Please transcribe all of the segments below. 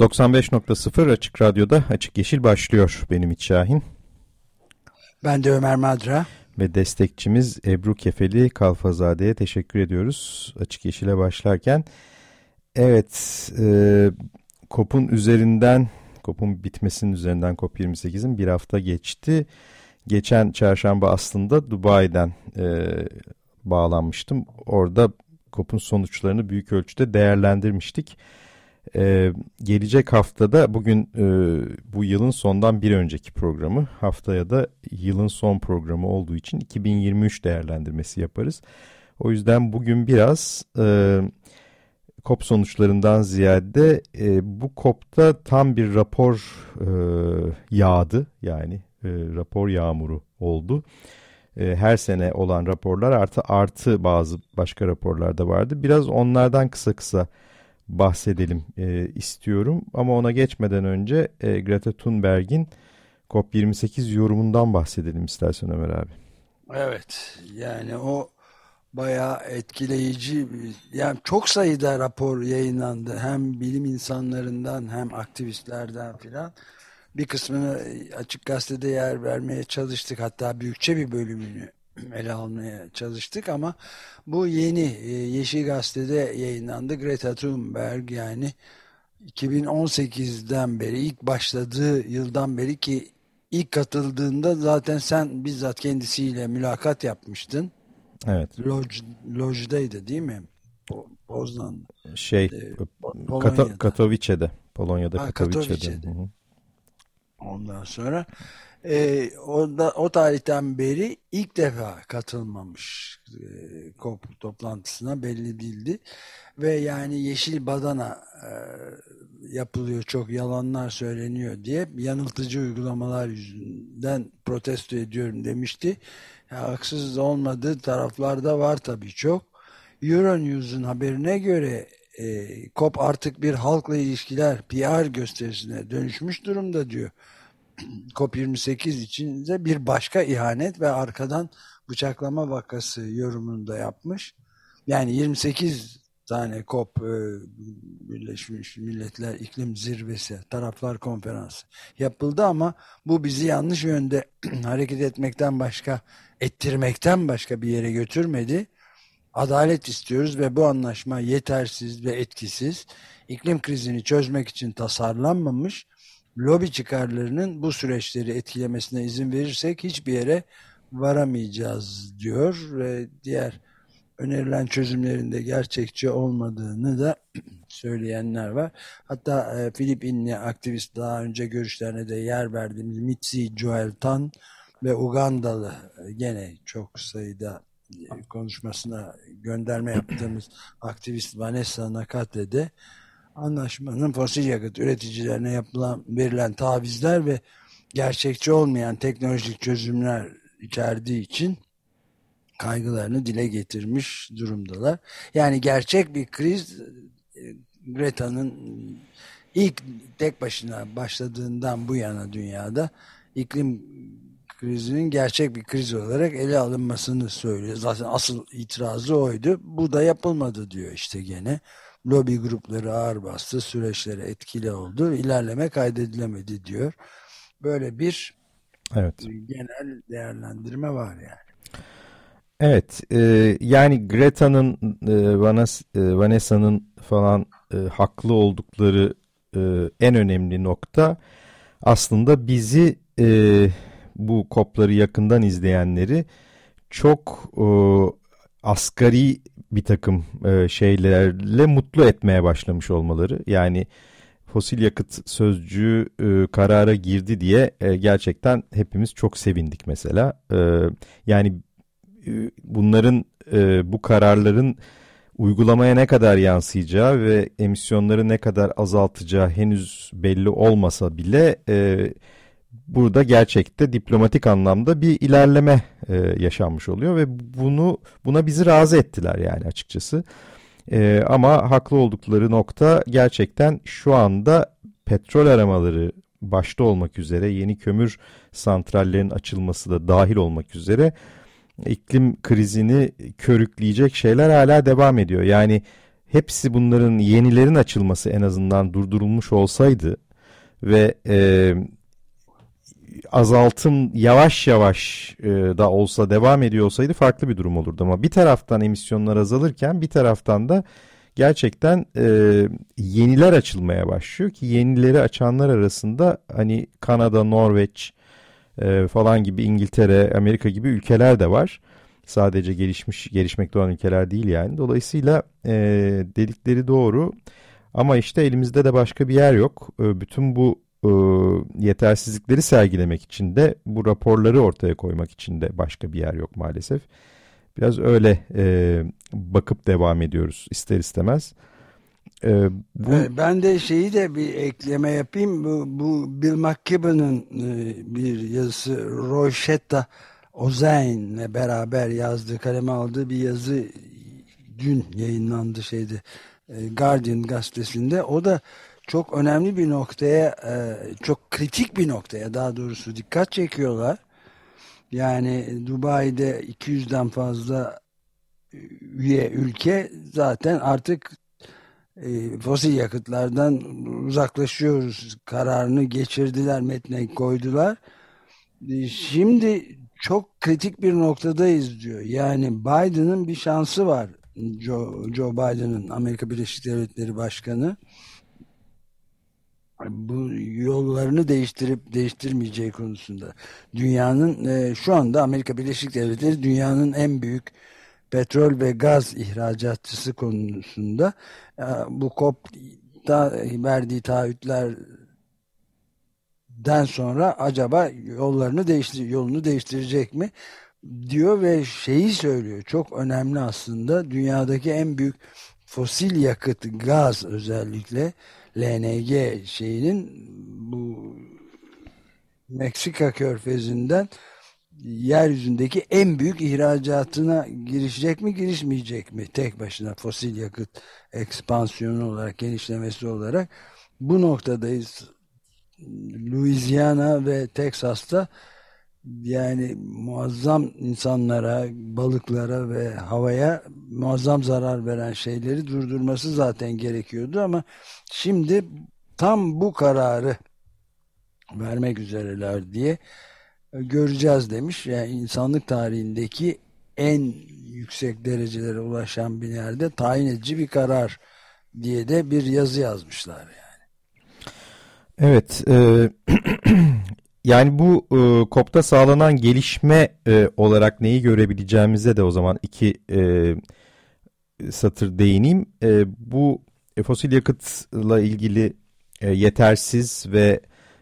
...95.0 Açık Radyo'da Açık Yeşil başlıyor. Benim Ümit Şahin. Ben de Ömer Madra. Ve destekçimiz Ebru Kefeli Kalfazade'ye teşekkür ediyoruz. Açık Yeşil'e başlarken. Evet, e, COP'un üzerinden, COP'un bitmesinin üzerinden COP28'in bir hafta geçti. Geçen çarşamba aslında Dubai'den e, bağlanmıştım. Orada COP'un sonuçlarını büyük ölçüde değerlendirmiştik. Ee, gelecek haftada bugün e, bu yılın sondan bir önceki programı haftaya da yılın son programı olduğu için 2023 değerlendirmesi yaparız. O yüzden bugün biraz e, COP sonuçlarından ziyade e, bu COP'ta tam bir rapor e, yağdı yani e, rapor yağmuru oldu. E, her sene olan raporlar artı artı bazı başka raporlarda vardı. Biraz onlardan kısa kısa bahsedelim e, istiyorum. Ama ona geçmeden önce e, Greta Thunberg'in COP28 yorumundan bahsedelim istersen Ömer abi. Evet yani o bayağı etkileyici yani çok sayıda rapor yayınlandı hem bilim insanlarından hem aktivistlerden filan bir kısmını açık gazetede yer vermeye çalıştık hatta büyükçe bir bölümünü ele almaya çalıştık ama bu yeni e, Yeşil Gazete'de yayınlandı. Greta Thunberg yani 2018'den beri ilk başladığı yıldan beri ki ilk katıldığında zaten sen bizzat kendisiyle mülakat yapmıştın. Evet. Loj, lojdaydı değil mi? Poznan. Şey, ee, Polonya'da. Katowice'de. Polonya'da ha, Katowice'de. Katowice'de. Ondan sonra e, o, da, o tarihten beri ilk defa katılmamış e, COP toplantısına belli değildi. Ve yani yeşil badana e, yapılıyor çok yalanlar söyleniyor diye yanıltıcı uygulamalar yüzünden protesto ediyorum demişti. Ya, haksız olmadığı taraflarda var tabii çok. Euronews'un haberine göre e, COP artık bir halkla ilişkiler PR gösterisine dönüşmüş durumda diyor. COP28 için de bir başka ihanet ve arkadan bıçaklama vakası yorumunu da yapmış. Yani 28 tane COP e, Birleşmiş Milletler İklim Zirvesi Taraflar Konferansı yapıldı ama bu bizi yanlış yönde hareket etmekten başka ettirmekten başka bir yere götürmedi. Adalet istiyoruz ve bu anlaşma yetersiz ve etkisiz. İklim krizini çözmek için tasarlanmamış lobi çıkarlarının bu süreçleri etkilemesine izin verirsek hiçbir yere varamayacağız diyor ve diğer önerilen çözümlerinde gerçekçi olmadığını da söyleyenler var. Hatta e, Filipinli aktivist daha önce görüşlerine de yer verdiğimiz Mitzi Joel Tan ve Ugandalı e, gene çok sayıda e, konuşmasına gönderme yaptığımız aktivist Vanessa Nakate de anlaşmanın fosil yakıt üreticilerine yapılan verilen tavizler ve gerçekçi olmayan teknolojik çözümler içerdiği için kaygılarını dile getirmiş durumdalar. Yani gerçek bir kriz e, Greta'nın ilk tek başına başladığından bu yana dünyada iklim krizinin gerçek bir kriz olarak ele alınmasını söylüyor. Zaten asıl itirazı oydu. Bu da yapılmadı diyor işte gene lobi grupları ağır bastı, süreçlere etkili oldu, ilerleme kaydedilemedi diyor. Böyle bir evet. genel değerlendirme var yani. Evet, e, yani Greta'nın, e, e, Vanessa'nın falan e, haklı oldukları e, en önemli nokta aslında bizi e, bu kopları yakından izleyenleri çok e, asgari bir takım e, şeylerle mutlu etmeye başlamış olmaları. Yani fosil yakıt sözcüğü e, karara girdi diye e, gerçekten hepimiz çok sevindik mesela. E, yani e, bunların e, bu kararların uygulamaya ne kadar yansıyacağı ve emisyonları ne kadar azaltacağı henüz belli olmasa bile e, burada gerçekte diplomatik anlamda bir ilerleme e, yaşanmış oluyor ve bunu buna bizi razı ettiler yani açıkçası. E, ama haklı oldukları nokta gerçekten şu anda petrol aramaları başta olmak üzere yeni kömür santrallerin açılması da dahil olmak üzere iklim krizini körükleyecek şeyler hala devam ediyor. Yani hepsi bunların yenilerin açılması en azından durdurulmuş olsaydı ve e, azaltım yavaş yavaş e, da olsa devam ediyor olsaydı farklı bir durum olurdu. Ama bir taraftan emisyonlar azalırken bir taraftan da gerçekten e, yeniler açılmaya başlıyor ki yenileri açanlar arasında hani Kanada, Norveç e, falan gibi İngiltere, Amerika gibi ülkeler de var. Sadece gelişmiş, gelişmekte olan ülkeler değil yani. Dolayısıyla e, dedikleri doğru. Ama işte elimizde de başka bir yer yok. E, bütün bu e, yetersizlikleri sergilemek için de bu raporları ortaya koymak için de başka bir yer yok maalesef. Biraz öyle e, bakıp devam ediyoruz ister istemez. E, bu... Ben de şeyi de bir ekleme yapayım. Bu, bu Bill McKibben'ın e, bir yazısı Rochetta Ozain'le beraber yazdığı, kaleme aldığı bir yazı dün yayınlandı şeydi. E, Guardian gazetesinde. O da çok önemli bir noktaya, e, çok kritik bir noktaya daha doğrusu dikkat çekiyorlar. Yani Dubai'de 200'den fazla üye ülke zaten artık e, fosil yakıtlardan uzaklaşıyoruz kararını geçirdiler, metne koydular. E, şimdi çok kritik bir noktadayız diyor. Yani Biden'ın bir şansı var. Joe, Joe Biden'ın Amerika Birleşik Devletleri Başkanı bu yollarını değiştirip değiştirmeyeceği konusunda. Dünyanın e, şu anda Amerika Birleşik Devletleri dünyanın en büyük petrol ve gaz ihracatçısı konusunda e, bu COP'da verdiği taahhütlerden sonra acaba yollarını değiştir yolunu değiştirecek mi diyor ve şeyi söylüyor. Çok önemli aslında. Dünyadaki en büyük fosil yakıt gaz özellikle LNG şeyinin bu Meksika körfezinden yeryüzündeki en büyük ihracatına girişecek mi girişmeyecek mi? Tek başına fosil yakıt ekspansiyonu olarak genişlemesi olarak bu noktadayız. Louisiana ve Texas'ta yani muazzam insanlara, balıklara ve havaya muazzam zarar veren şeyleri durdurması zaten gerekiyordu ama şimdi tam bu kararı vermek üzereler diye göreceğiz demiş. Yani insanlık tarihindeki en yüksek derecelere ulaşan bir yerde tayin edici bir karar diye de bir yazı yazmışlar yani. Evet, e, Yani bu e, COP'ta sağlanan gelişme e, olarak neyi görebileceğimize de o zaman iki e, satır değineyim. E, bu e, fosil yakıtla ilgili e, yetersiz ve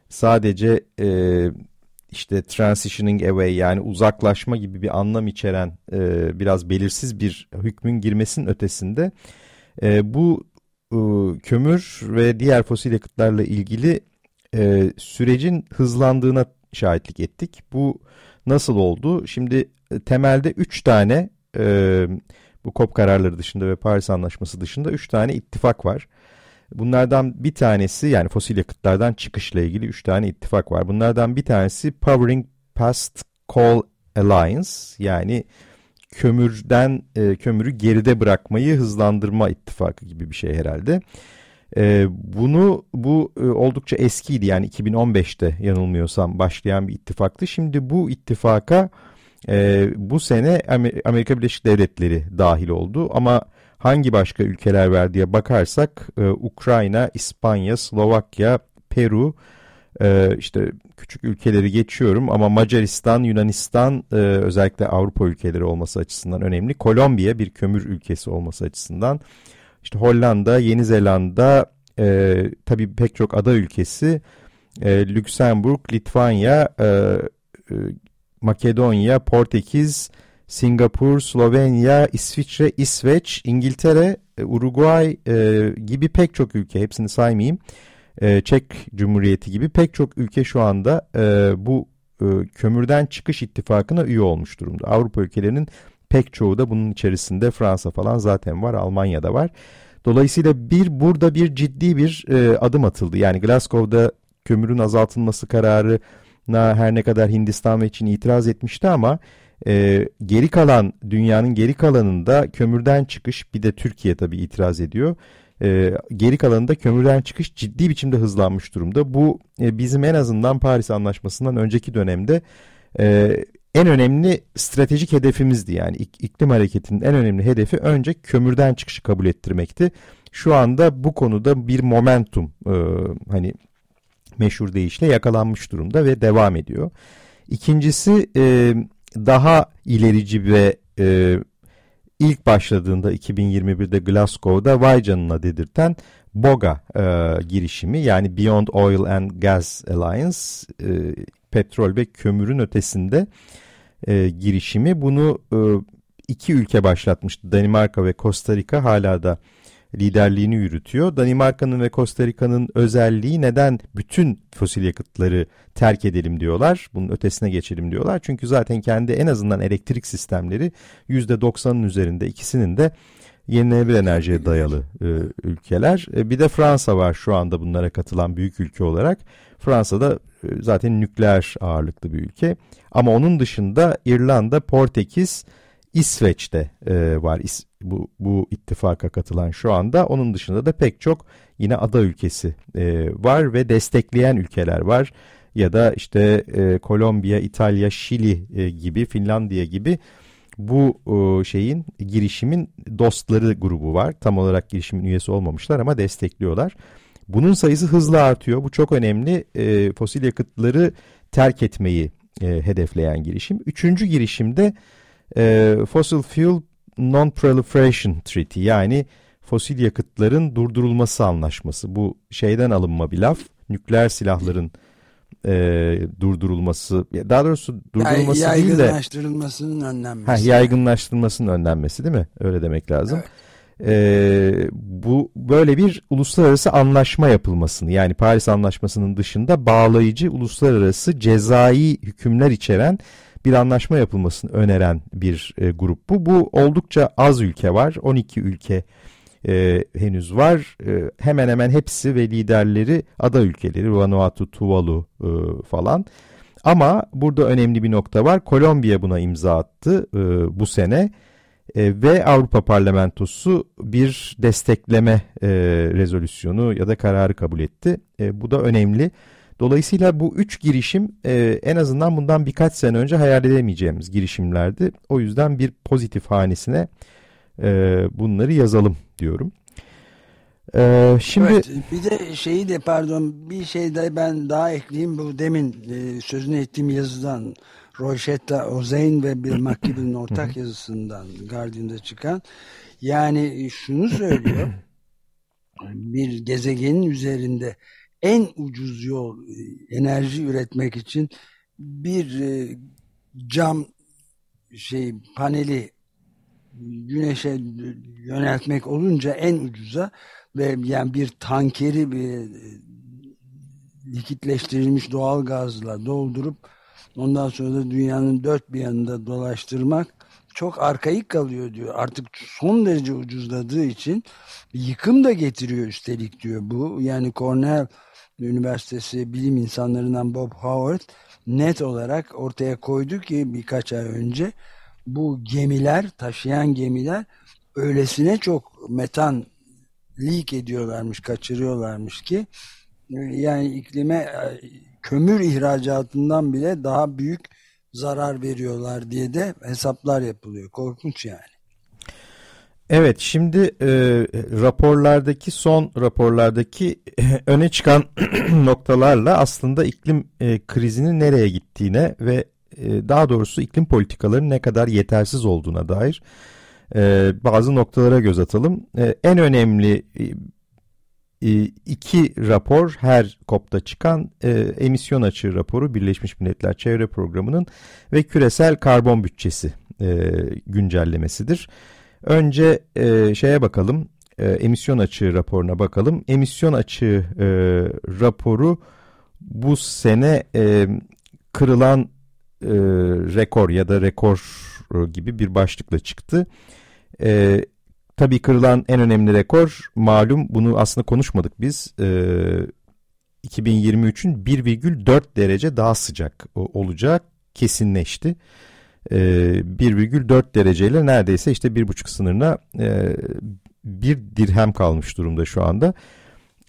sadece e, işte transitioning away yani uzaklaşma gibi bir anlam içeren e, biraz belirsiz bir hükmün girmesinin ötesinde e, bu e, kömür ve diğer fosil yakıtlarla ilgili e, sürecin hızlandığına şahitlik ettik. Bu nasıl oldu? Şimdi e, temelde 3 tane e, bu COP kararları dışında ve Paris Anlaşması dışında 3 tane ittifak var. Bunlardan bir tanesi yani fosil yakıtlardan çıkışla ilgili 3 tane ittifak var. Bunlardan bir tanesi Powering Past Coal Alliance yani kömürden e, kömürü geride bırakmayı hızlandırma ittifakı gibi bir şey herhalde. E, bunu bu e, oldukça eskiydi yani 2015'te yanılmıyorsam başlayan bir ittifaktı. Şimdi bu ittifaka e, bu sene Amerika Birleşik Devletleri dahil oldu ama hangi başka ülkeler var diye bakarsak e, Ukrayna, İspanya, Slovakya, Peru işte küçük ülkeleri geçiyorum ama Macaristan, Yunanistan özellikle Avrupa ülkeleri olması açısından önemli. Kolombiya bir kömür ülkesi olması açısından işte Hollanda, Yeni Zelanda, e, tabii pek çok ada ülkesi, e, Lüksemburg, Litvanya, e, e, Makedonya, Portekiz, Singapur, Slovenya, İsviçre, İsveç, İngiltere, e, Uruguay e, gibi pek çok ülke hepsini saymayayım. E, Çek Cumhuriyeti gibi pek çok ülke şu anda e, bu e, kömürden çıkış ittifakına üye olmuş durumda. Avrupa ülkelerinin pek çoğu da bunun içerisinde Fransa falan zaten var, Almanya'da var. Dolayısıyla bir burada bir ciddi bir e, adım atıldı. Yani Glasgow'da kömürün azaltılması kararına her ne kadar Hindistan ve Çin itiraz etmişti ama e, geri kalan dünyanın geri kalanında kömürden çıkış bir de Türkiye tabii itiraz ediyor. E, geri kalanında kömürden çıkış ciddi biçimde hızlanmış durumda. Bu e, bizim en azından Paris Anlaşması'ndan önceki dönemde e, en önemli stratejik hedefimizdi. Yani ik, iklim hareketinin en önemli hedefi önce kömürden çıkışı kabul ettirmekti. Şu anda bu konuda bir momentum e, hani meşhur deyişle yakalanmış durumda ve devam ediyor. İkincisi e, daha ilerici ve e, ilk başladığında 2021'de Glasgow'da vay canına dedirten BOGA e, girişimi yani Beyond Oil and Gas Alliance e, petrol ve kömürün ötesinde e, girişimi bunu e, iki ülke başlatmıştı Danimarka ve Costa Rica hala da liderliğini yürütüyor. Danimarka'nın ve Costa Rica'nın özelliği neden bütün fosil yakıtları terk edelim diyorlar. Bunun ötesine geçelim diyorlar. Çünkü zaten kendi en azından elektrik sistemleri %90'ın üzerinde ikisinin de yenilenebilir enerjiye dayalı e, ülkeler. E, bir de Fransa var şu anda bunlara katılan büyük ülke olarak. Fransa'da e, zaten nükleer ağırlıklı bir ülke. Ama onun dışında İrlanda, Portekiz, İsveç'te e, var İs, bu, bu ittifaka katılan şu anda. Onun dışında da pek çok yine ada ülkesi e, var ve destekleyen ülkeler var. Ya da işte e, Kolombiya, İtalya, Şili e, gibi, Finlandiya gibi bu e, şeyin girişimin dostları grubu var. Tam olarak girişimin üyesi olmamışlar ama destekliyorlar. Bunun sayısı hızla artıyor. Bu çok önemli. E, fosil yakıtları terk etmeyi e, hedefleyen girişim. Üçüncü girişimde Fossil Fuel Non-Proliferation Treaty yani fosil yakıtların durdurulması anlaşması. Bu şeyden alınma bir laf. Nükleer silahların e, durdurulması, daha doğrusu durdurulması yani değil de yaygınlaştırılmasının önlenmesi. Ha, yaygınlaştırılmasının önlenmesi değil mi? Öyle demek lazım. Evet. Ee, bu böyle bir uluslararası anlaşma yapılmasını yani Paris Anlaşması'nın dışında bağlayıcı uluslararası cezai hükümler içeren bir anlaşma yapılmasını öneren bir e, grup bu. Bu oldukça az ülke var. 12 ülke e, henüz var. E, hemen hemen hepsi ve liderleri ada ülkeleri Vanuatu, Tuvalu e, falan. Ama burada önemli bir nokta var. Kolombiya buna imza attı e, bu sene e, ve Avrupa Parlamentosu bir destekleme e, rezolüsyonu ya da kararı kabul etti. E, bu da önemli. Dolayısıyla bu üç girişim e, en azından bundan birkaç sene önce hayal edemeyeceğimiz girişimlerdi. O yüzden bir pozitif hanesine e, bunları yazalım diyorum. Ee, şimdi evet, bir de şeyi de pardon bir şey de ben daha ekleyeyim bu demin e, sözünü ettiğim yazıdan Rochetta Ozeyn ve Bill McKibben'in ortak yazısından Guardian'da çıkan yani şunu söylüyor bir gezegenin üzerinde en ucuz yol e, enerji üretmek için bir e, cam şey paneli güneşe yöneltmek olunca en ucuza ve yani bir tankeri bir e, likitleştirilmiş doğal gazla doldurup ondan sonra da dünyanın dört bir yanında dolaştırmak çok arkaik kalıyor diyor. Artık son derece ucuzladığı için yıkım da getiriyor üstelik diyor bu. Yani Cornell Üniversitesi bilim insanlarından Bob Howard net olarak ortaya koydu ki birkaç ay önce bu gemiler, taşıyan gemiler öylesine çok metan leak ediyorlarmış, kaçırıyorlarmış ki yani iklime kömür ihracatından bile daha büyük zarar veriyorlar diye de hesaplar yapılıyor. Korkunç yani. Evet şimdi e, raporlardaki son raporlardaki öne çıkan noktalarla aslında iklim e, krizinin nereye gittiğine ve e, daha doğrusu iklim politikalarının ne kadar yetersiz olduğuna dair e, bazı noktalara göz atalım. E, en önemli e, e, iki rapor her COP'ta çıkan e, emisyon açığı raporu Birleşmiş Milletler Çevre Programı'nın ve küresel karbon bütçesi e, güncellemesidir. Önce e, şeye bakalım e, emisyon açığı raporuna bakalım. Emisyon açığı e, raporu bu sene e, kırılan e, rekor ya da rekor e, gibi bir başlıkla çıktı. E, tabii kırılan en önemli rekor malum bunu aslında konuşmadık biz. E, 2023'ün 1,4 derece daha sıcak olacak kesinleşti. E, 1,4 dereceyle neredeyse işte 1,5 sınırına e, bir dirhem kalmış durumda şu anda.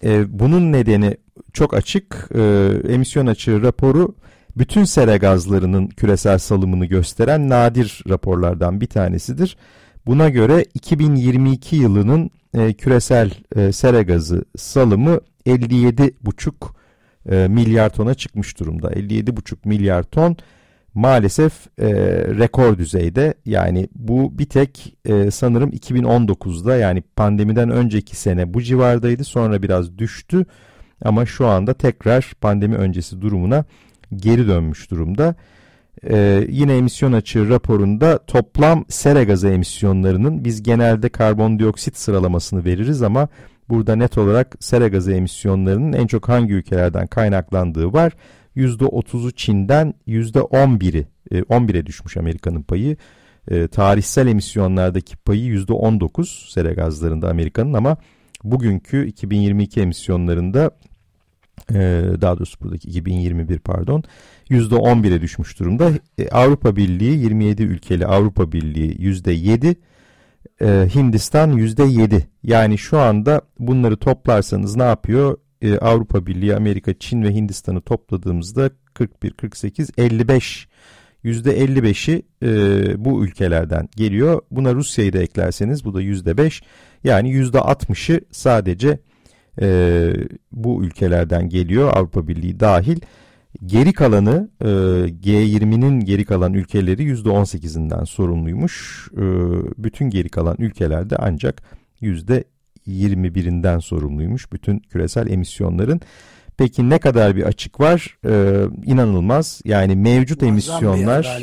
E, bunun nedeni çok açık. E, emisyon açığı raporu bütün sera gazlarının küresel salımını gösteren nadir raporlardan bir tanesidir. Buna göre 2022 yılının e, küresel e, sera gazı salımı 57,5 e, milyar tona çıkmış durumda. 57,5 milyar ton maalesef e, rekor düzeyde yani bu bir tek e, sanırım 2019'da yani pandemiden önceki sene bu civardaydı sonra biraz düştü ama şu anda tekrar pandemi öncesi durumuna geri dönmüş durumda. Ee, yine emisyon açığı raporunda toplam sera gazı emisyonlarının biz genelde karbondioksit sıralamasını veririz ama burada net olarak sera gazı emisyonlarının en çok hangi ülkelerden kaynaklandığı var. %30'u Çin'den %11'i 11'e düşmüş Amerika'nın payı. E, tarihsel emisyonlardaki payı %19 sera gazlarında Amerika'nın ama bugünkü 2022 emisyonlarında daha doğrusu buradaki 2021 pardon %11'e düşmüş durumda. E, Avrupa Birliği 27 ülkeli Avrupa Birliği %7 e, Hindistan %7 yani şu anda bunları toplarsanız ne yapıyor? e, Avrupa Birliği, Amerika, Çin ve Hindistan'ı topladığımızda 41, 48, 55 %55'i e, bu ülkelerden geliyor. Buna Rusya'yı da eklerseniz bu da %5 yani %60'ı sadece e, bu ülkelerden geliyor Avrupa Birliği dahil. Geri kalanı e, G20'nin geri kalan ülkeleri %18'inden sorumluymuş. E, bütün geri kalan ülkelerde ancak %20 21'inden sorumluymuş bütün küresel emisyonların. Peki ne kadar bir açık var? Ee, inanılmaz. Yani mevcut muazzam emisyonlar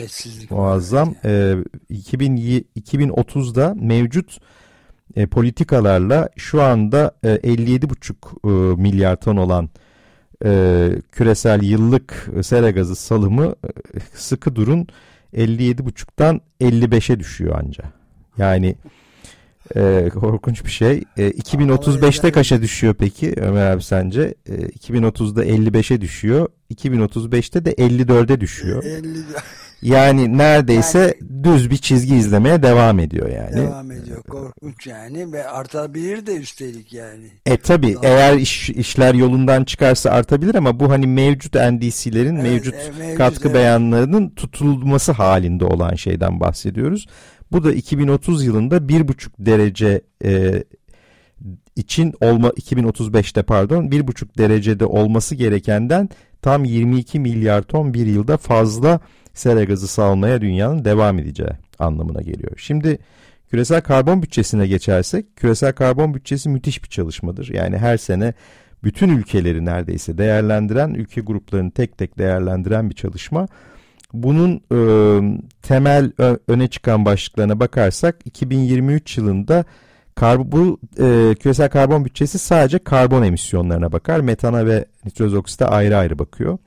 muazzam. Ee, 2000, 2030'da mevcut e, politikalarla şu anda e, 57,5 e, milyar ton olan e, küresel yıllık sera gazı salımı e, sıkı durun 57,5'tan 55'e düşüyor anca. Yani ee, korkunç bir şey. Ee, 2035'te kaça düşüyor peki Ömer abi sence? Ee, 2030'da 55'e düşüyor. 2035'te de 54'e düşüyor. 50... Yani neredeyse yani, düz bir çizgi izlemeye devam ediyor yani. Devam ediyor. Korkunç yani ve artabilir de üstelik yani. E tabi eğer iş, işler yolundan çıkarsa artabilir ama bu hani mevcut NDC'lerin evet, mevcut, e, mevcut katkı evet. beyanlarının tutulması halinde olan şeyden bahsediyoruz. Bu da 2030 yılında 1,5 derece e, için olma 2035'te pardon 1,5 derecede olması gerekenden tam 22 milyar ton bir yılda fazla sera gazı salmaya dünyanın devam edeceği anlamına geliyor. Şimdi küresel karbon bütçesine geçersek küresel karbon bütçesi müthiş bir çalışmadır. Yani her sene bütün ülkeleri neredeyse değerlendiren, ülke gruplarını tek tek değerlendiren bir çalışma. Bunun e, temel öne çıkan başlıklarına bakarsak 2023 yılında kar, bu e, küresel karbon bütçesi sadece karbon emisyonlarına bakar. Metana ve nitroz oksite ayrı ayrı bakıyor.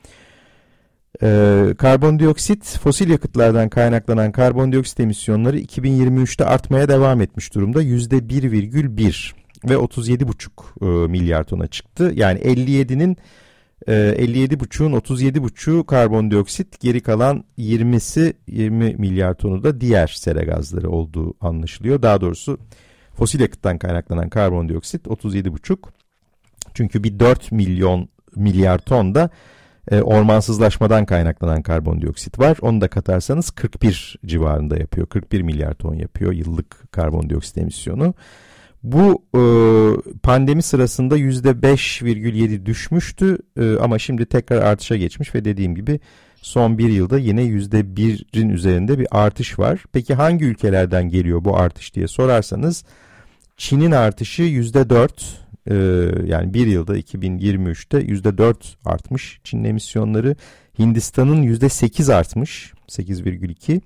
E, karbondioksit, fosil yakıtlardan kaynaklanan karbondioksit emisyonları 2023'te artmaya devam etmiş durumda. %1,1 ve 37,5 e, milyar tona çıktı. Yani 57'nin 57,5'un ee, 37,5'u karbondioksit geri kalan 20'si 20 milyar tonu da diğer sera gazları olduğu anlaşılıyor. Daha doğrusu fosil yakıttan kaynaklanan karbondioksit 37,5 çünkü bir 4 milyon milyar ton da e, ormansızlaşmadan kaynaklanan karbondioksit var. Onu da katarsanız 41 civarında yapıyor. 41 milyar ton yapıyor yıllık karbondioksit emisyonu. Bu e, pandemi sırasında %5,7 düşmüştü e, ama şimdi tekrar artışa geçmiş ve dediğim gibi son bir yılda yine %1'in üzerinde bir artış var. Peki hangi ülkelerden geliyor bu artış diye sorarsanız Çin'in artışı %4, e, yani bir yılda 2023'te %4 artmış Çin'in emisyonları. Hindistan'ın %8 artmış 8,2.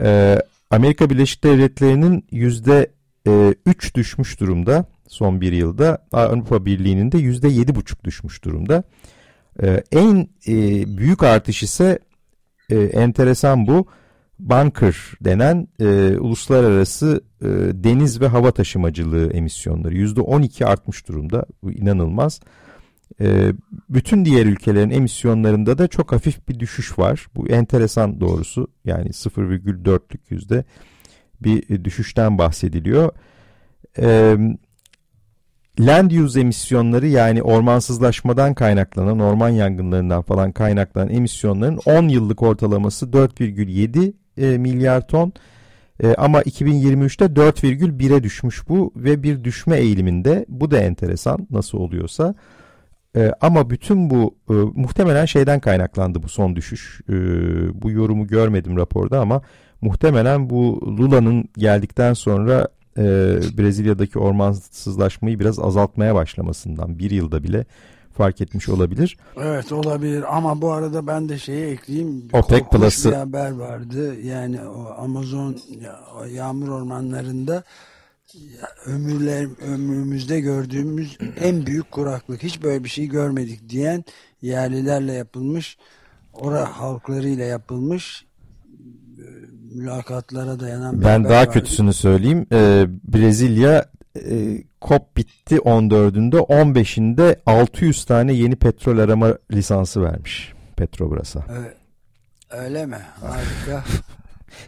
E, Amerika Birleşik Devletleri'nin %3 düşmüş durumda son bir yılda. Avrupa Birliği'nin de %7,5 düşmüş durumda. E, en e, büyük artış ise e, enteresan bu bunker denen e, uluslararası e, deniz ve hava taşımacılığı emisyonları %12 artmış durumda. Bu inanılmaz. E, bütün diğer ülkelerin emisyonlarında da çok hafif bir düşüş var. Bu enteresan doğrusu. Yani 0,4'lük yüzde bir düşüşten bahsediliyor. E, land use emisyonları yani ormansızlaşmadan kaynaklanan, orman yangınlarından falan kaynaklanan emisyonların 10 yıllık ortalaması 4,7 e, milyar ton. E, ama 2023'te 4,1'e düşmüş bu ve bir düşme eğiliminde. Bu da enteresan nasıl oluyorsa. E, ama bütün bu e, muhtemelen şeyden kaynaklandı bu son düşüş. E, bu yorumu görmedim raporda ama muhtemelen bu Lula'nın geldikten sonra e, Brezilya'daki ormansızlaşmayı biraz azaltmaya başlamasından bir yılda bile fark etmiş olabilir. Evet olabilir ama bu arada ben de şeyi ekleyeyim. OPEC Plus'ı. bir haber vardı. Yani o Amazon o yağmur ormanlarında ömürler ömrümüzde gördüğümüz en büyük kuraklık. Hiç böyle bir şey görmedik diyen yerlilerle yapılmış, ora halklarıyla yapılmış e, mülakatlara dayanan Ben daha vardı. kötüsünü söyleyeyim. Ee, Brezilya e, COP bitti 14'ünde 15'inde 600 tane yeni petrol arama lisansı vermiş Petrobras'a. Evet. Öyle mi? Harika.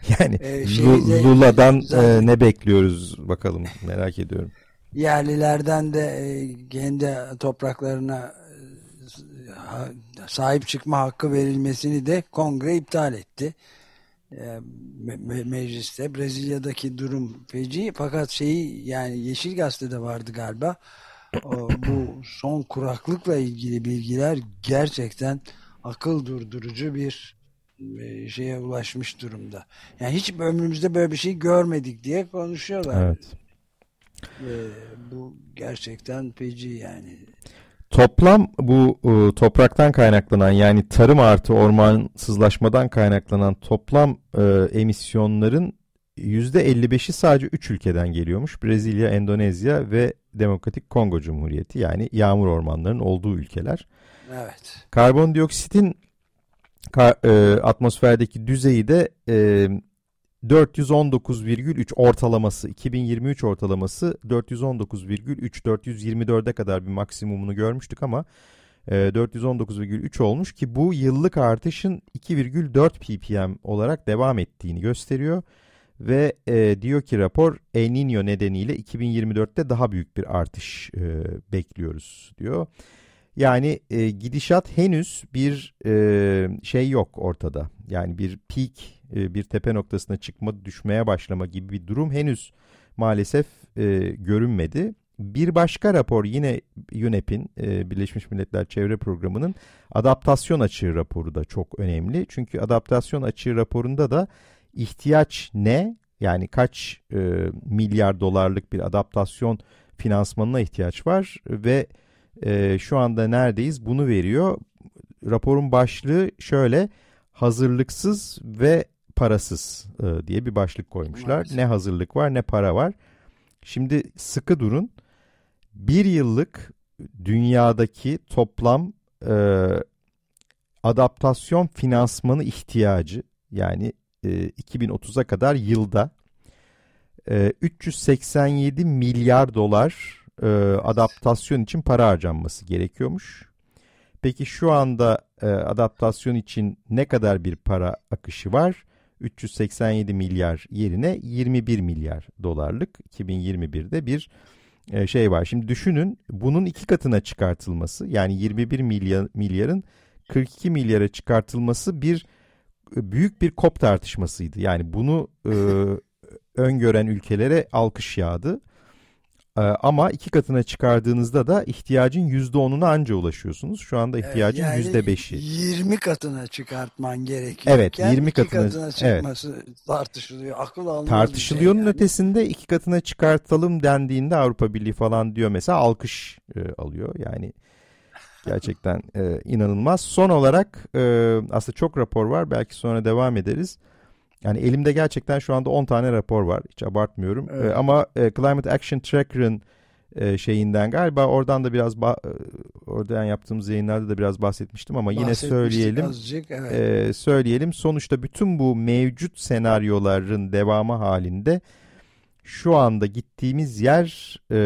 yani ee, şeyde, Lula'dan zaten, e, ne bekliyoruz bakalım merak ediyorum. Yerlilerden de e, kendi topraklarına e, sahip çıkma hakkı verilmesini de kongre iptal etti. E, me mecliste Brezilya'daki durum feci fakat şeyi yani Yeşil Gazete'de vardı galiba o, bu son kuraklıkla ilgili bilgiler gerçekten akıl durdurucu bir e, şeye ulaşmış durumda. Yani hiç ömrümüzde böyle bir şey görmedik diye konuşuyorlar. Evet. Ve bu gerçekten feci yani. Toplam bu e, topraktan kaynaklanan yani tarım artı ormansızlaşmadan kaynaklanan toplam e, emisyonların %55'i sadece 3 ülkeden geliyormuş. Brezilya, Endonezya ve Demokratik Kongo Cumhuriyeti yani yağmur ormanlarının olduğu ülkeler. Evet. Karbondioksitin kar, e, atmosferdeki düzeyi de e, 419,3 ortalaması 2023 ortalaması 419,3 424'e kadar bir maksimumunu görmüştük ama e, 419,3 olmuş ki bu yıllık artışın 2,4 ppm olarak devam ettiğini gösteriyor ve e, diyor ki rapor El Niño nedeniyle 2024'te daha büyük bir artış e, bekliyoruz diyor. Yani e, gidişat henüz bir e, şey yok ortada. Yani bir peak, e, bir tepe noktasına çıkma, düşmeye başlama gibi bir durum henüz maalesef e, görünmedi. Bir başka rapor yine UNEP'in e, Birleşmiş Milletler Çevre Programı'nın adaptasyon açığı raporu da çok önemli. Çünkü adaptasyon açığı raporunda da ihtiyaç ne? Yani kaç e, milyar dolarlık bir adaptasyon finansmanına ihtiyaç var ve e, şu anda neredeyiz bunu veriyor. Raporun başlığı şöyle hazırlıksız ve parasız e, diye bir başlık koymuşlar. Maalesef. Ne hazırlık var ne para var. Şimdi sıkı durun. Bir yıllık dünyadaki toplam e, adaptasyon finansmanı ihtiyacı yani e, 2030'a kadar yılda e, 387 milyar dolar e, adaptasyon için para harcanması gerekiyormuş. Peki şu anda e, adaptasyon için ne kadar bir para akışı var? 387 milyar yerine 21 milyar dolarlık 2021'de bir e, şey var. Şimdi düşünün bunun iki katına çıkartılması yani 21 milyar, milyarın 42 milyara çıkartılması bir e, büyük bir kop tartışmasıydı. Yani bunu e, öngören ülkelere alkış yağdı. Ee, ama iki katına çıkardığınızda da ihtiyacın yüzde onuna anca ulaşıyorsunuz. Şu anda ihtiyacın yüzde beşi. 20 katına çıkartman gerekiyor. Evet 20 katına, katına çıkması evet. tartışılıyor. Akıl almaz Tartışılıyor'nun şey yani. ötesinde iki katına çıkartalım dendiğinde Avrupa Birliği falan diyor mesela alkış e, alıyor. Yani gerçekten e, inanılmaz. Son olarak e, aslında çok rapor var belki sonra devam ederiz. Yani elimde gerçekten şu anda 10 tane rapor var. Hiç abartmıyorum. Evet. E, ama e, Climate Action Tracker'ın e, şeyinden galiba oradan da biraz e, oradan yaptığımız yayınlarda da biraz bahsetmiştim ama yine söyleyelim. Azıcık, evet. e, söyleyelim. Sonuçta bütün bu mevcut senaryoların devamı halinde şu anda gittiğimiz yer e,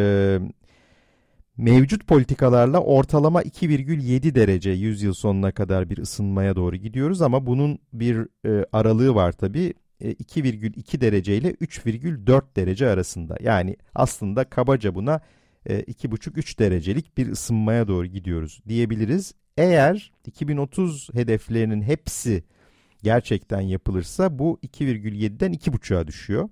mevcut politikalarla ortalama 2,7 derece 100 yıl sonuna kadar bir ısınmaya doğru gidiyoruz ama bunun bir e, aralığı var tabii. 2,2 derece ile 3,4 derece arasında. Yani aslında kabaca buna 2,5-3 derecelik bir ısınmaya doğru gidiyoruz diyebiliriz. Eğer 2030 hedeflerinin hepsi gerçekten yapılırsa bu 2,7'den 2,5'a düşüyor.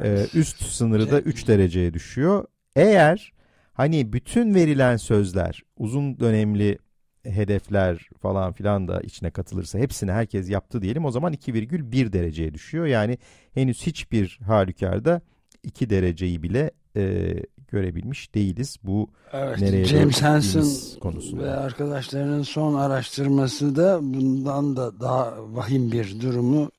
Evet. Üst sınırı da 3 dereceye düşüyor. Eğer hani bütün verilen sözler, uzun dönemli hedefler falan filan da içine katılırsa hepsini herkes yaptı diyelim o zaman 2,1 dereceye düşüyor. Yani henüz hiçbir halükarda 2 dereceyi bile e, görebilmiş değiliz. Bu evet, nereye James Hansen konusunda. ve arkadaşlarının son araştırması da bundan da daha vahim bir durumu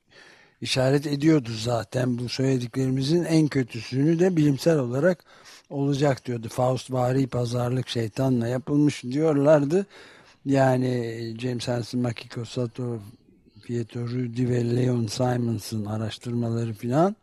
işaret ediyordu zaten. Bu söylediklerimizin en kötüsünü de bilimsel olarak olacak diyordu. Faust vari pazarlık şeytanla yapılmış diyorlardı. Yani James Hansen, Makiko Sato, Pietro Rudi ve Leon Simons'ın araştırmaları filan.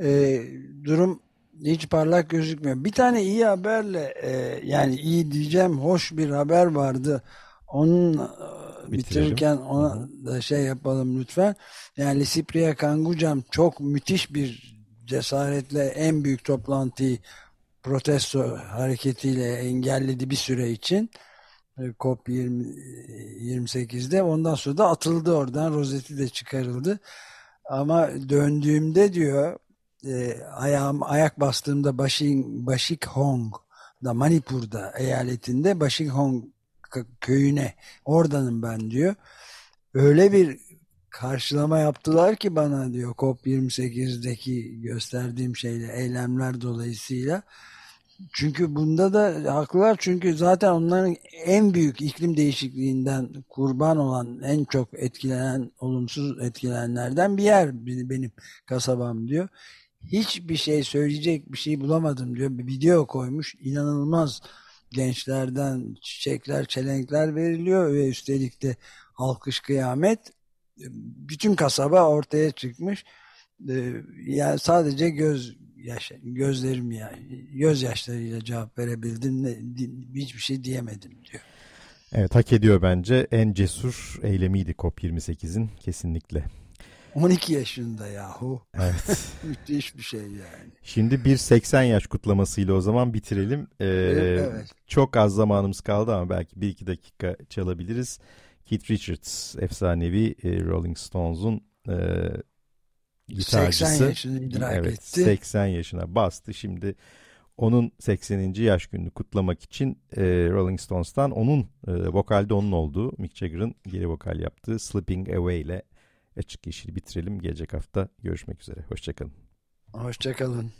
E, durum hiç parlak gözükmüyor. Bir tane iyi haberle e, yani iyi diyeceğim hoş bir haber vardı. Onun e, bitirirken ona da şey yapalım lütfen. Yani Sipriya Kangucam çok müthiş bir cesaretle en büyük toplantıyı protesto hareketiyle engelledi bir süre için. E, COP 20, 28'de ondan sonra da atıldı oradan. Rozeti de çıkarıldı. Ama döndüğümde diyor e, ayağım ayak bastığımda Bashik, Bashik Hong da Manipur'da eyaletinde Bashik Hong köyüne oradanım ben diyor. Öyle bir karşılama yaptılar ki bana diyor COP28'deki gösterdiğim şeyle eylemler dolayısıyla çünkü bunda da haklılar çünkü zaten onların en büyük iklim değişikliğinden kurban olan en çok etkilenen olumsuz etkilenenlerden bir yer benim kasabam diyor. Hiçbir şey söyleyecek bir şey bulamadım diyor. Bir video koymuş inanılmaz gençlerden çiçekler çelenkler veriliyor ve üstelik de alkış kıyamet bütün kasaba ortaya çıkmış. Ee, yani sadece göz yaş gözlerim ya gözyaşlarıyla cevap verebildim ne, hiçbir şey diyemedim diyor. Evet hak ediyor bence en cesur eylemiydi COP28'in kesinlikle. 12 yaşında yahu. Evet. Müthiş bir şey yani. Şimdi bir 80 yaş kutlamasıyla o zaman bitirelim. Ee, evet. Çok az zamanımız kaldı ama belki bir iki dakika çalabiliriz. Keith Richards efsanevi e, Rolling Stones'un e, gitarcısı. 80 yaşını idrak evet, etti. 80 yaşına bastı. Şimdi onun 80. yaş gününü kutlamak için e, Rolling Stones'tan onun e, vokalde onun olduğu Mick Jagger'ın geri vokal yaptığı Slipping Away ile Açık Yeşil bitirelim. Gelecek hafta görüşmek üzere. Hoşçakalın. Hoşçakalın.